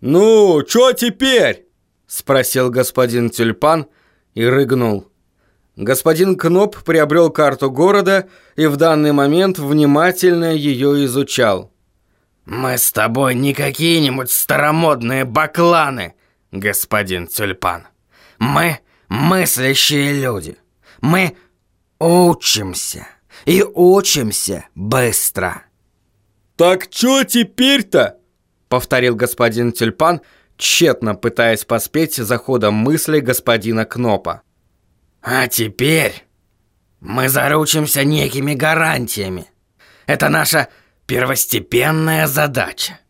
«Ну, чё теперь?» – спросил господин Тюльпан и рыгнул. Господин Кноп приобрел карту города и в данный момент внимательно ее изучал. «Мы с тобой не какие-нибудь старомодные бакланы, господин Тюльпан. Мы мыслящие люди. Мы учимся и учимся быстро». «Так чё теперь-то?» — повторил господин Тюльпан, тщетно пытаясь поспеть за ходом мысли господина Кнопа. «А теперь мы заручимся некими гарантиями. Это наша первостепенная задача.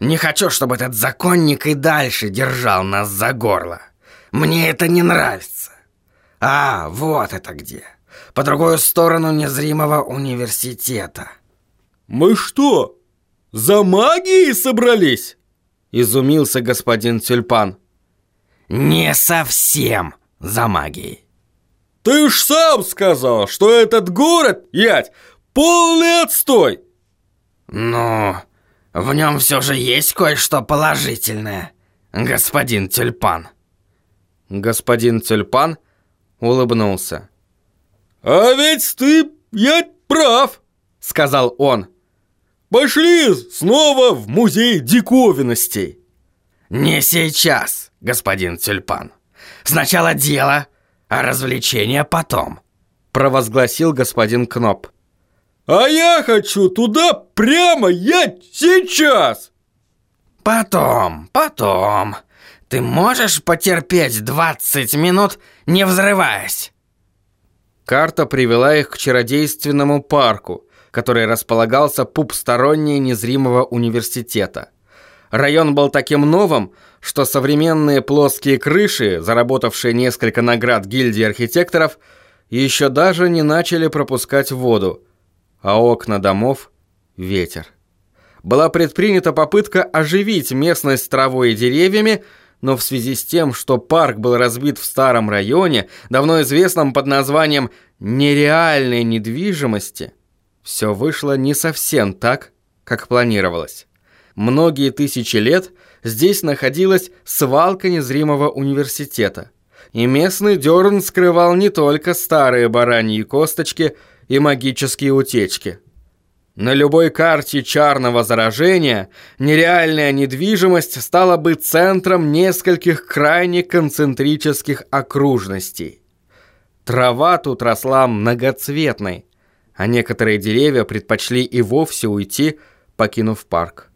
Не хочу, чтобы этот законник и дальше держал нас за горло. Мне это не нравится. А, вот это где. По другую сторону незримого университета. «Мы что, за магией собрались?» Изумился господин Тюльпан. «Не совсем за магией». «Ты ж сам сказал, что этот город, ять, полный отстой!» «Ну, в нем все же есть кое-что положительное, господин Тюльпан». Господин Тюльпан улыбнулся. «А ведь ты, я прав», — сказал он. Пошли снова в музей диковинностей. Не сейчас, господин Тюльпан. Сначала дело, а развлечения потом, провозгласил господин Кноп. А я хочу туда прямо я сейчас. Потом, потом. Ты можешь потерпеть 20 минут, не взрываясь? Карта привела их к чародейственному парку, который располагался пупсторонней незримого университета. Район был таким новым, что современные плоские крыши, заработавшие несколько наград гильдии архитекторов, еще даже не начали пропускать воду, а окна домов – ветер. Была предпринята попытка оживить местность травой и деревьями, но в связи с тем, что парк был разбит в старом районе, давно известном под названием «нереальной недвижимости», все вышло не совсем так, как планировалось. Многие тысячи лет здесь находилась свалка незримого университета. И местный дерн скрывал не только старые бараньи косточки и магические утечки. На любой карте чарного заражения нереальная недвижимость стала бы центром нескольких крайне концентрических окружностей. Трава тут росла многоцветной, а некоторые деревья предпочли и вовсе уйти, покинув парк.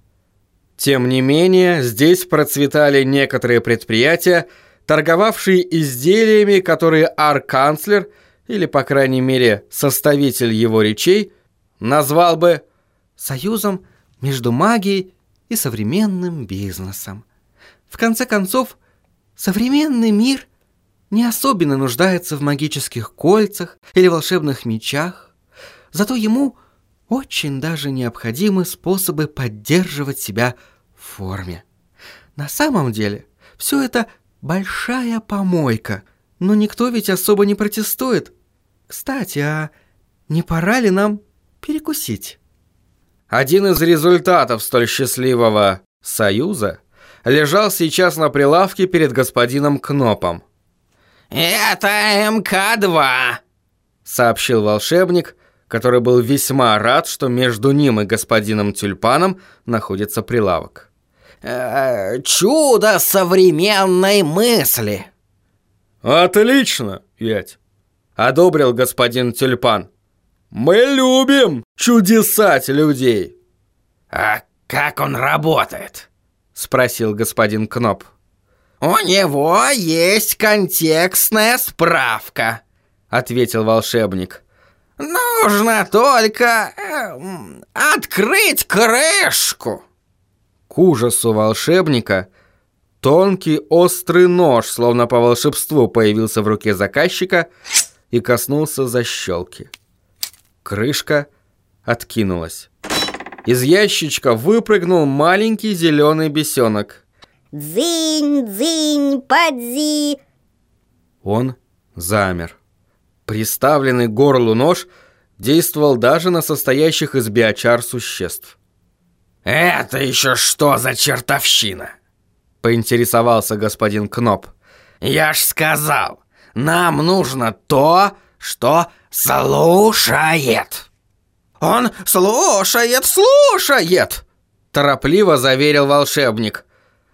Тем не менее, здесь процветали некоторые предприятия, торговавшие изделиями, которые арканцлер, или, по крайней мере, составитель его речей, назвал бы «союзом между магией и современным бизнесом». В конце концов, современный мир не особенно нуждается в магических кольцах или волшебных мечах, Зато ему очень даже необходимы способы поддерживать себя в форме. На самом деле, все это большая помойка, но никто ведь особо не протестует. Кстати, а не пора ли нам перекусить? Один из результатов столь счастливого союза лежал сейчас на прилавке перед господином Кнопом. «Это МК-2», — сообщил волшебник, который был весьма рад, что между ним и господином Тюльпаном находится прилавок. Э, «Чудо современной мысли!» «Отлично, Ять!» — одобрил господин Тюльпан. «Мы любим чудесать людей!» «А как он работает?» — спросил господин Кноп. «У него есть контекстная справка», — ответил волшебник. Нужно только э, открыть крышку. К ужасу волшебника тонкий острый нож, словно по волшебству, появился в руке заказчика и коснулся защелки. Крышка откинулась. Из ящичка выпрыгнул маленький зеленый бесенок. «Дзынь, дзынь, подзи!» Он замер. Приставленный к горлу нож действовал даже на состоящих из биочар существ. «Это еще что за чертовщина?» Поинтересовался господин Кноп. «Я ж сказал, нам нужно то, что слушает!» «Он слушает, слушает!» Торопливо заверил волшебник.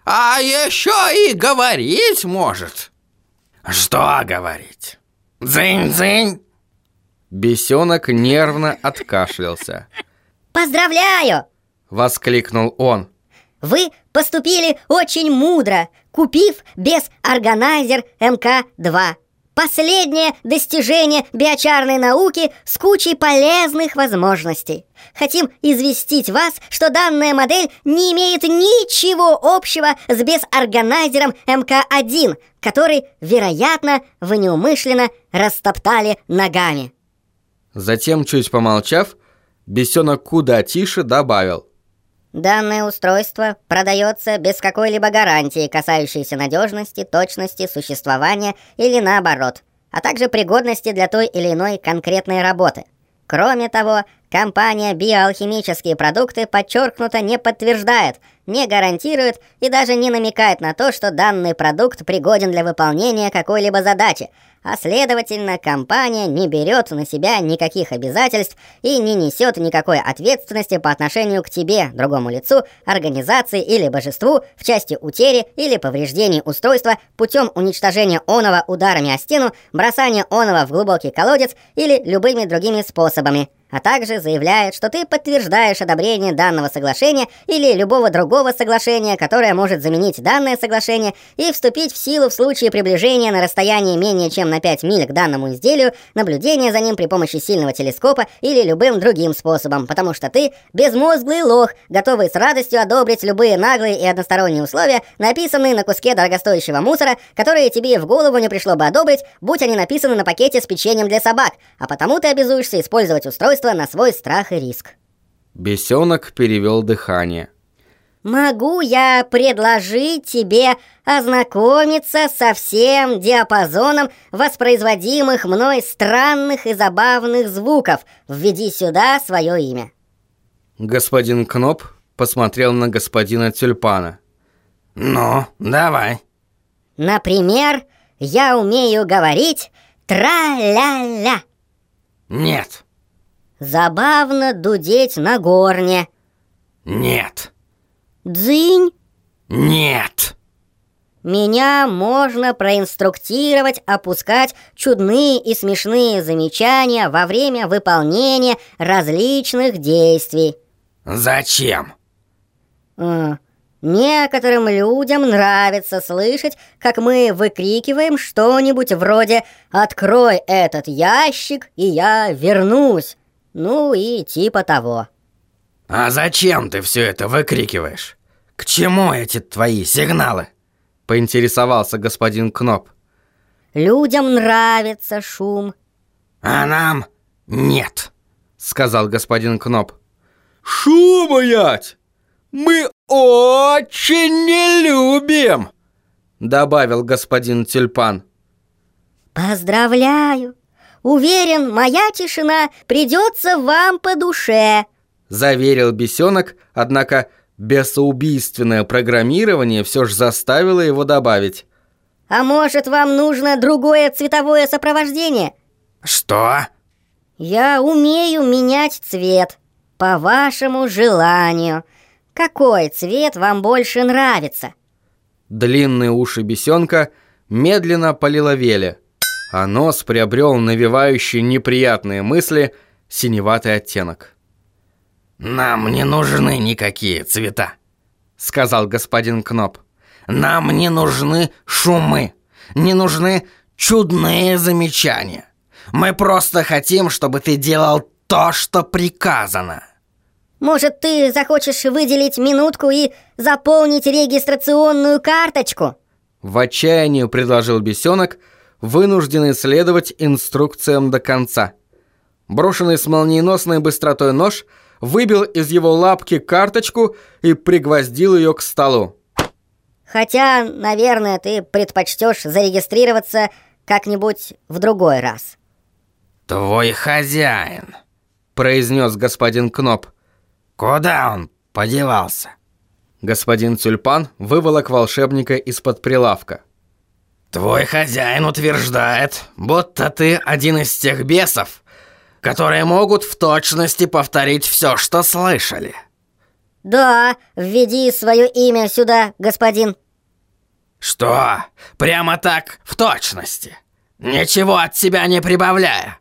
«А еще и говорить может!» «Что говорить? Дзынь-дзынь!» Бесенок нервно откашлялся. Поздравляю! Воскликнул он. Вы поступили очень мудро, купив без органайзер МК-2. Последнее достижение биочарной науки с кучей полезных возможностей. Хотим известить вас, что данная модель не имеет ничего общего с безорганайзером МК-1, который, вероятно, вы неумышленно растоптали ногами. Затем, чуть помолчав, бесенок куда тише добавил. Данное устройство продается без какой-либо гарантии, касающейся надежности, точности, существования или наоборот, а также пригодности для той или иной конкретной работы. Кроме того, компания «Биоалхимические продукты» подчеркнуто не подтверждает, не гарантирует и даже не намекает на то, что данный продукт пригоден для выполнения какой-либо задачи, а следовательно, компания не берет на себя никаких обязательств и не несет никакой ответственности по отношению к тебе, другому лицу, организации или божеству в части утери или повреждений устройства путем уничтожения оного ударами о стену, бросания оного в глубокий колодец или любыми другими способами а также заявляет, что ты подтверждаешь одобрение данного соглашения или любого другого соглашения, которое может заменить данное соглашение и вступить в силу в случае приближения на расстоянии менее чем на 5 миль к данному изделию, наблюдения за ним при помощи сильного телескопа или любым другим способом, потому что ты безмозглый лох, готовый с радостью одобрить любые наглые и односторонние условия, написанные на куске дорогостоящего мусора, которые тебе в голову не пришло бы одобрить, будь они написаны на пакете с печеньем для собак, а потому ты обязуешься использовать устройство устройство на свой страх и риск. Бесенок перевел дыхание. Могу я предложить тебе ознакомиться со всем диапазоном воспроизводимых мной странных и забавных звуков. Введи сюда свое имя. Господин Кноп посмотрел на господина Тюльпана. Ну, давай. Например, я умею говорить тра-ля-ля. Нет. Забавно дудеть на горне. Нет. Дзынь. Нет. Меня можно проинструктировать опускать чудные и смешные замечания во время выполнения различных действий. Зачем? А, некоторым людям нравится слышать, как мы выкрикиваем что-нибудь вроде «Открой этот ящик, и я вернусь». Ну и типа того. А зачем ты все это выкрикиваешь? К чему эти твои сигналы? Поинтересовался господин Кноп. Людям нравится шум. А нам нет, сказал господин Кноп. Шума ять! Мы очень не любим, добавил господин Тюльпан. Поздравляю, Уверен, моя тишина придется вам по душе», — заверил бесенок, однако бесоубийственное программирование все же заставило его добавить. «А может, вам нужно другое цветовое сопровождение?» «Что?» «Я умею менять цвет, по вашему желанию. Какой цвет вам больше нравится?» Длинные уши бесенка медленно полиловели — а нос приобрел навевающий неприятные мысли синеватый оттенок. «Нам не нужны никакие цвета», — сказал господин Кноп. «Нам не нужны шумы, не нужны чудные замечания. Мы просто хотим, чтобы ты делал то, что приказано». «Может, ты захочешь выделить минутку и заполнить регистрационную карточку?» В отчаянии предложил бесенок — вынуждены следовать инструкциям до конца. Брошенный с молниеносной быстротой нож выбил из его лапки карточку и пригвоздил ее к столу. Хотя, наверное, ты предпочтешь зарегистрироваться как-нибудь в другой раз. «Твой хозяин», — произнес господин Кноп. «Куда он подевался?» Господин Тюльпан выволок волшебника из-под прилавка. «Твой хозяин утверждает, будто ты один из тех бесов, которые могут в точности повторить все, что слышали». «Да, введи свое имя сюда, господин». «Что? Прямо так, в точности? Ничего от себя не прибавляя?»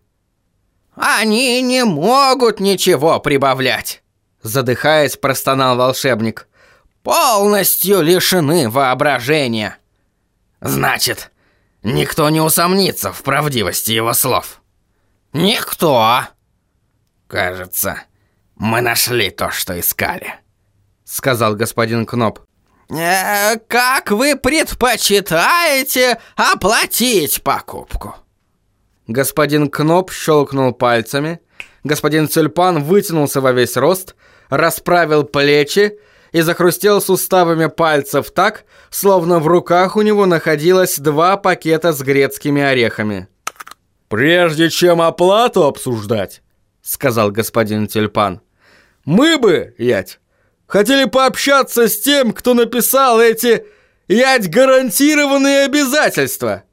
«Они не могут ничего прибавлять!» Задыхаясь, простонал волшебник. «Полностью лишены воображения!» «Значит, никто не усомнится в правдивости его слов?» «Никто!» «Кажется, мы нашли то, что искали», — сказал господин Кноп. «Э, «Как вы предпочитаете оплатить покупку?» Господин Кноп щелкнул пальцами, господин Тюльпан вытянулся во весь рост, расправил плечи и захрустел суставами пальцев так, словно в руках у него находилось два пакета с грецкими орехами. «Прежде чем оплату обсуждать», — сказал господин Тюльпан, — «мы бы, ять, хотели пообщаться с тем, кто написал эти, ять, гарантированные обязательства».